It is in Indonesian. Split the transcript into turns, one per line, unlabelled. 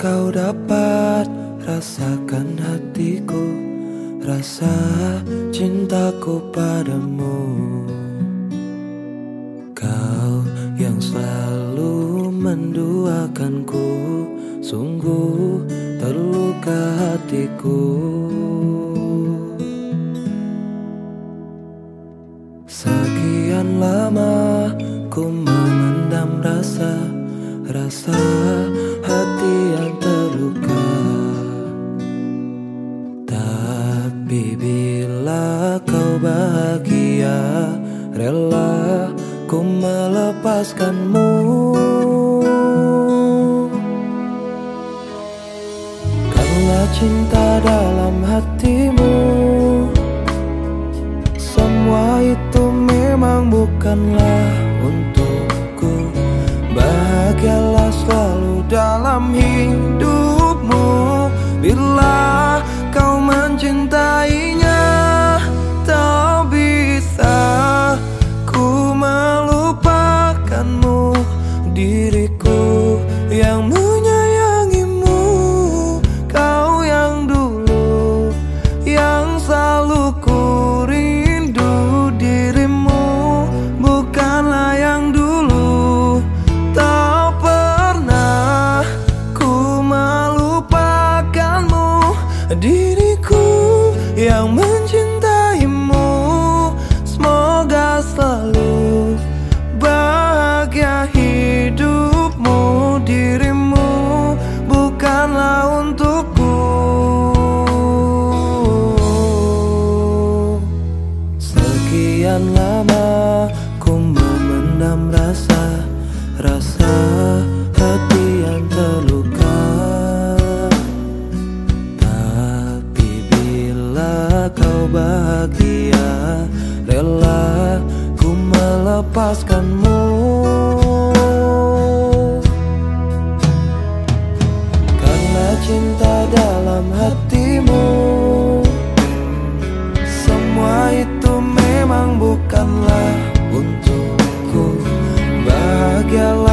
kau dapat rasakan hatiku Rasa cintaku padamu. Kau yang selalu menduakanku Sungguh terluka hatiku. Sekian lama ku memendam rasa Rasa melepaskanmu. Karena cinta dalam hatimu Semua itu memang bukanlah untukku. Bahagialah selalu dalam hidupmu. Bila lama ku memendam rasa Rasa bukanlah untukku Bahagialah